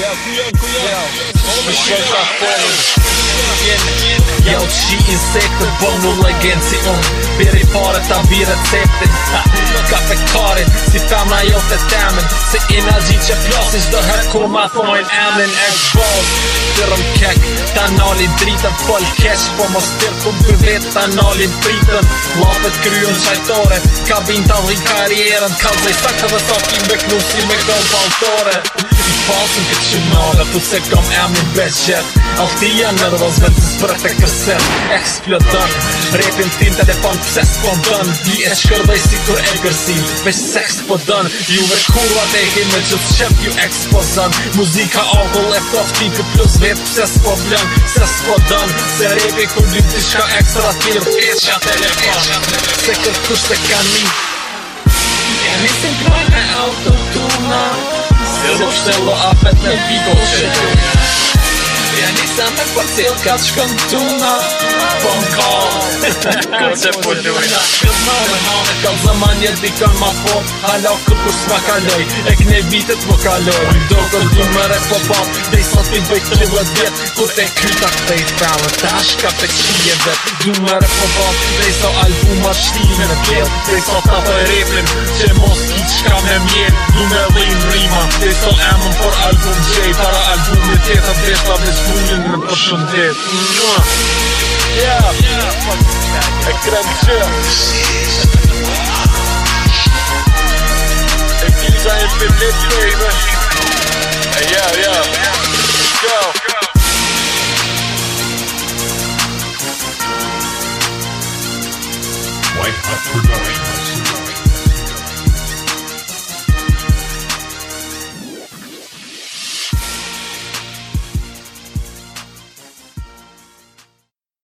Jelë, ku jelë, ku jelë Më shumë ka këtë Jelë që i insekte, por nuk legenë Si unë, beri pare ta vi receptin Ka fekarit, si femna jo se temen Se ina gjitë që plosin, sdo herë ku ma thoin Emen, ek bërë, të rëmkek Ta nëllin dritën, folkesh Po mos tërkën për vetë, ta nëllin fritën Lopet kryun qëjtore, ka bëjnë ta vri karierën Ka zëjësakët dhe sot, i me knusin me këtëm për autore pasin këtë qimnare Tu se kam emin beqet Alti janë nervoz me të zbërët e kërsen Eksplodon Repin tim të defon pëse s'pon dën Di e shkërdoj si kur e gërsin Veç seks po dën Ju veç kurva të ehin me gjithë qëp ju ekspozon Muzika ogull e plus vet Pëse s'po blën, pëse s'po dën Se repi ku dy t'i shka ekstra t'ir Eqa telefon Se kërkush të kanin Ja nisim kërën e auto kosh se lo apet me pigo që Ja nisa me për tjetë ka të shkën tuna Po në kohë Këtë se po lujna Këtë më në mame Ka zëman ma po Halo këtë kur s'ma kaloj E këne vitet më po kaloj Do këtë du po pap Dhe i sot pëj bëjt të li vëtë vjetë Kur te kryta këtë i prave Ta shka pe qije vetë Du më re po pap Dhe i sot albuma shtime në pjetë Dhe sot të të replim Që mos önemli Numaralayım for album Para Yeah Yeah yeah Go,